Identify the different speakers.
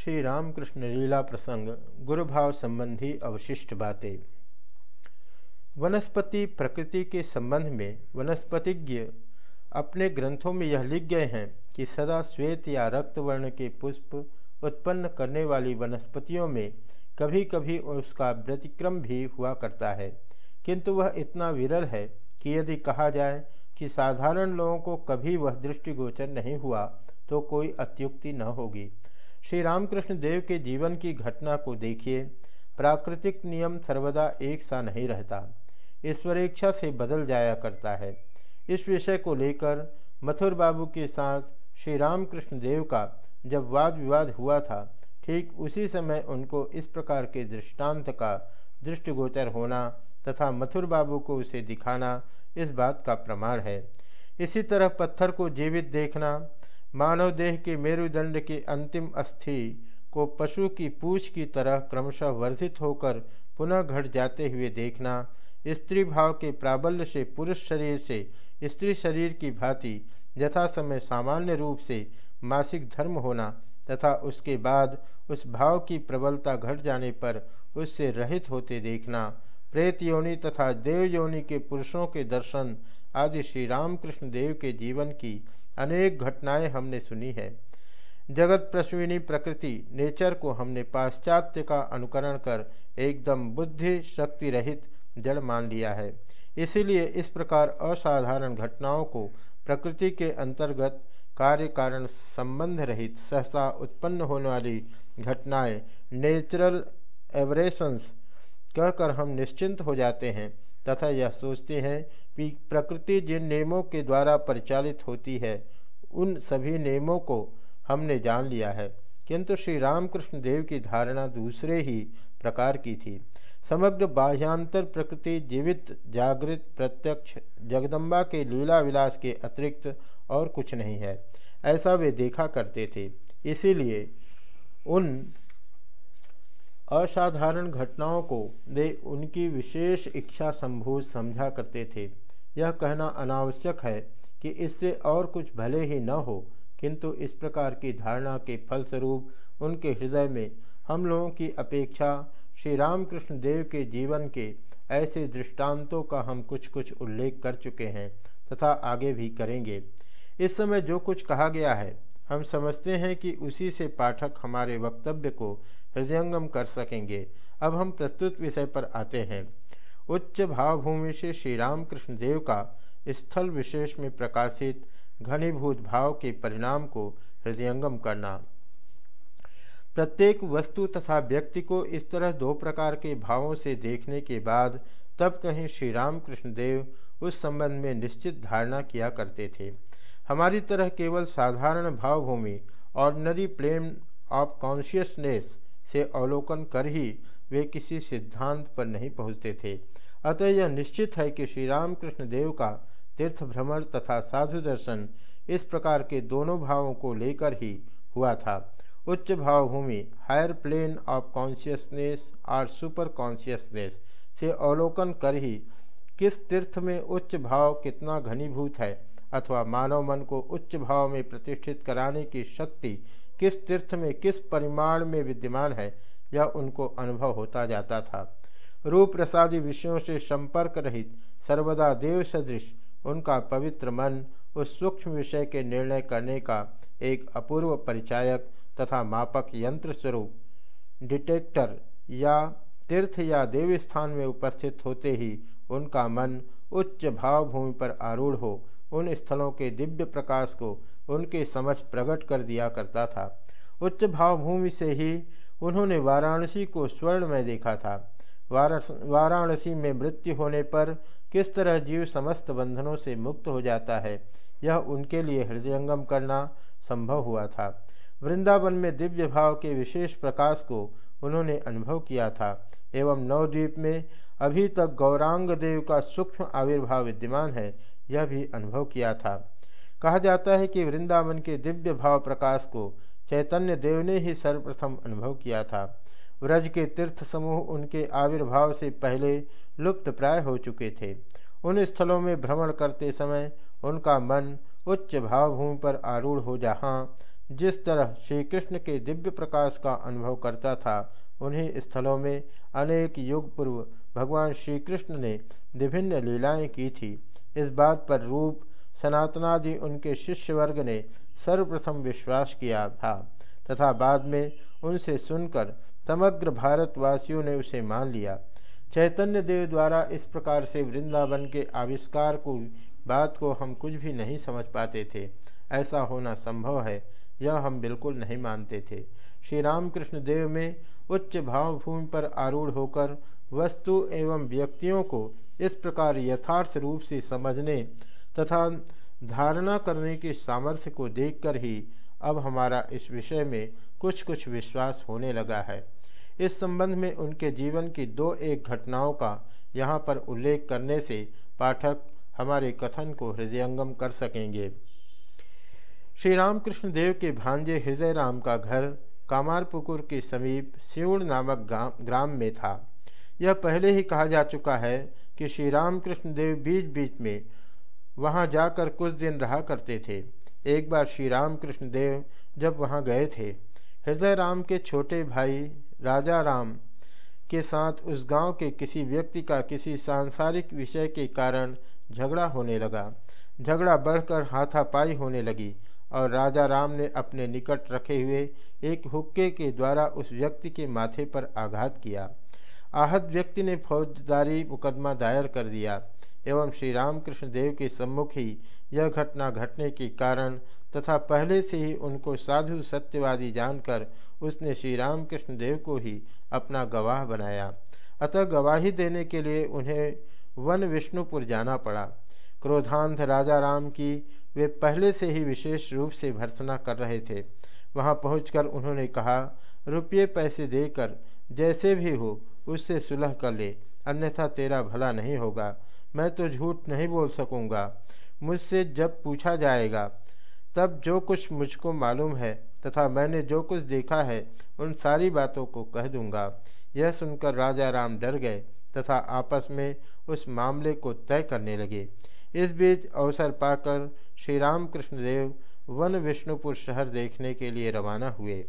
Speaker 1: श्री रामकृष्ण लीला प्रसंग गुरु भाव संबंधी अवशिष्ट बातें। वनस्पति प्रकृति के संबंध में वनस्पतिज्ञ अपने ग्रंथों में यह लिख गए हैं कि सदा श्वेत या रक्त वर्ण के पुष्प उत्पन्न करने वाली वनस्पतियों में कभी कभी उसका व्यतिक्रम भी हुआ करता है। किंतु वह इतना विरल है कि यदि कहा जाए कि साधारण लोगों को कभी वह दृष्टिगोचर नहीं हुआ तो कोई अत्युक्ति न होगी। श्री रामकृष्ण देव के जीवन की घटना को देखिए। प्राकृतिक नियम सर्वदा एक सा नहीं रहता। ईश्वरेच्छा से बदल जाया करता है। इस विषय को लेकर मथुर बाबू के साथ श्री रामकृष्ण देव का जब वाद विवाद हुआ था, ठीक उसी समय उनको इस प्रकार के दृष्टांत का दृष्टिगोचर होना तथा मथुर बाबू को उसे दिखाना इस बात का प्रमाण है। इसी तरह पत्थर को जीवित देखना मानव देह के मेरुदंड के अंतिम अस्थि को पशु की पूछ की तरह क्रमशः वर्धित होकर पुनः घट जाते हुए देखना, स्त्री भाव के प्राबल्य से पुरुष शरीर से स्त्री शरीर की भांति यथा समय सामान्य रूप से मासिक धर्म होना तथा उसके बाद उस भाव की प्रबलता घट जाने पर उससे रहित होते देखना, प्रेत योनि तथा देव योनि के पुरुषों के दर्शन आदि श्री रामकृष्ण देव के जीवन की अनेक घटनाएँ हमने सुनी है। जगत प्रश्विनी प्रकृति, नेचर को हमने पाश्चात्य का अनुकरण कर एकदम बुद्धि शक्ति रहित जड़ मान लिया है। इसीलिए इस प्रकार असाधारण घटनाओं को प्रकृति के अंतर्गत कार्य कारण संबंध रहित सहसा उत्पन्न होने वाली घटनाएँ नेचुरल एवरेशंस कहकर हम निश्चिंत हो जाते हैं। तथा यह सोचते हैं कि प्रकृति जिन नियमों के द्वारा परिचालित होती है, उन सभी नियमों को हमने जान लिया है। किंतु श्री रामकृष्ण देव की धारणा दूसरे ही प्रकार की थी। समग्र बाह्यांतर प्रकृति, जीवित, जागृत, प्रत्यक्ष, जगदम्बा के लीला विलास के अतिरिक्त और कुछ नहीं है। ऐसा वे देखा करते थे। इसीलिए उन असाधारण घटनाओं को वे उनकी विशेष इच्छा संभूत समझा करते थे। यह कहना अनावश्यक है कि इससे और कुछ भले ही न हो, किंतु इस प्रकार की धारणा के फलस्वरूप उनके हृदय में हम लोगों की अपेक्षा श्री रामकृष्ण देव के जीवन के ऐसे दृष्टांतों का हम कुछ कुछ उल्लेख कर चुके हैं तथा आगे भी करेंगे। इस समय जो कुछ कहा गया है, हम समझते हैं कि उसी से पाठक हमारे वक्तव्य को हृदयंगम कर सकेंगे। अब हम प्रस्तुत विषय पर आते हैं। उच्च भावभूमि से श्री रामकृष्ण देव का स्थल विशेष में प्रकाशित घनीभूत भाव के परिणाम को हृदयंगम करना। प्रत्येक वस्तु तथा व्यक्ति को इस तरह दो प्रकार के भावों से देखने के बाद तब कहीं श्री रामकृष्ण देव उस संबंध में निश्चित धारणा किया करते थे। हमारी तरह केवल साधारण भावभूमि ऑर्डनरी प्लेन ऑफ़ कॉन्शियसनेस से अवलोकन कर ही वे किसी सिद्धांत पर नहीं पहुँचते थे। अतः यह निश्चित है कि श्री रामकृष्ण देव का तीर्थ भ्रमण तथा साधु दर्शन इस प्रकार के दोनों भावों को लेकर ही हुआ था। उच्च भावभूमि हायर प्लेन ऑफ़ कॉन्शियसनेस और सुपर कॉन्शियसनेस से अवलोकन कर ही किस तीर्थ में उच्च भाव कितना घनीभूत है अथवा मानव मन को उच्च भाव में प्रतिष्ठित कराने की शक्ति किस तीर्थ में, किस परिमाण में विद्यमान है यह उनको अनुभव होता जाता था। रूप प्रसादी विषयों से संपर्क रहित सर्वदा देव सदृश उनका पवित्र मन उस सूक्ष्म विषय के निर्णय करने का एक अपूर्व परिचायक तथा मापक यंत्र स्वरूप, डिटेक्टर या तीर्थ या देव स्थान में उपस्थित होते ही उनका मन उच्च भावभूमि पर आरूढ़ हो, उन स्थलों के दिव्य प्रकाश को उनके समझ प्रकट कर दिया करता था। उच्च भावभूमि से ही उन्होंने वाराणसी को स्वर्ण में देखा था। वाराणसी में मृत्यु होने पर किस तरह जीव समस्त बंधनों से मुक्त हो जाता है, यह उनके लिए हृदयंगम करना संभव हुआ था। वृंदावन में दिव्य भाव के विशेष प्रकाश को उन्होंने अनुभव किया था, एवं नवद्वीप में अभी तक गौरांग देव का सूक्ष्म आविर्भाव विद्यमान है, यह भी अनुभव किया था। कहा जाता है कि वृंदावन के दिव्य भाव प्रकाश को चैतन्य देव ने ही सर्वप्रथम अनुभव किया था। व्रज के तीर्थ समूह उनके आविर्भाव से पहले लुप्त प्राय हो चुके थे। उन स्थलों में भ्रमण करते समय उनका मन उच्च भावभूमि पर आरूढ़ हो जहाँ जिस तरह श्री कृष्ण के दिव्य प्रकाश का अनुभव करता था, उन्हीं स्थलों में अनेक युग पूर्व भगवान श्री कृष्ण ने विभिन्न लीलाएँ की थी। इस बात पर रूप सनातनादि उनके शिष्य वर्ग ने सर्वप्रथम विश्वास किया था तथा बाद में उनसे सुनकर समग्र भारतवासियों ने उसे मान लिया। चैतन्य देव द्वारा इस प्रकार से वृंदावन के आविष्कार को, बात को हम कुछ भी नहीं समझ पाते थे। ऐसा होना संभव है, यह हम बिल्कुल नहीं मानते थे। श्री रामकृष्ण देव में उच्च भावभूमि पर आरूढ़ होकर वस्तु एवं व्यक्तियों को इस प्रकार यथार्थ रूप से समझने तथा धारणा करने के सामर्थ्य को देखकर ही अब हमारा इस विषय में कुछ कुछ विश्वास होने लगा है। इस संबंध में उनके जीवन की दो एक घटनाओं का यहाँ पर उल्लेख करने से पाठक हमारे कथन को हृदयंगम कर सकेंगे। श्री रामकृष्ण देव के भांजे हृदय राम का घर कामारपुकुर के समीप सिउड़ नामक ग्राम में था। यह पहले ही कहा जा चुका है कि श्री रामकृष्ण देव बीच बीच में वहाँ जाकर कुछ दिन रहा करते थे। एक बार श्री रामकृष्ण देव जब वहाँ गए थे, हृदय राम के छोटे भाई राजा राम के साथ उस गाँव के किसी व्यक्ति का किसी सांसारिक विषय के कारण झगड़ा होने लगा। झगड़ा बढ़कर हाथापाई होने लगी और राजा राम ने अपने निकट रखे हुए एक हुक्के के द्वारा उस व्यक्ति के माथे पर आघात किया। आहत व्यक्ति ने फौजदारी मुकदमा दायर कर दिया। एवं श्री रामकृष्ण देव के सम्मुख ही यह घटना घटने के कारण तथा पहले से ही उनको साधु सत्यवादी जानकर उसने श्री रामकृष्ण देव को ही अपना गवाह बनाया। अतः गवाही देने के लिए उन्हें वन विष्णुपुर जाना पड़ा। क्रोधांध राजा राम की वे पहले से ही विशेष रूप से भर्सना कर रहे थे। वहाँ पहुंचकर उन्होंने कहा, रुपये पैसे देकर जैसे भी हो उससे सुलह कर ले, अन्यथा तेरा भला नहीं होगा। मैं तो झूठ नहीं बोल सकूँगा। मुझसे जब पूछा जाएगा, तब जो कुछ मुझको मालूम है तथा मैंने जो कुछ देखा है, उन सारी बातों को कह दूँगा। यह सुनकर राजा राम डर गए तथा आपस में उस मामले को तय करने लगे। इस बीच अवसर पाकर श्री राम कृष्णदेव वन विष्णुपुर शहर देखने के लिए रवाना हुए।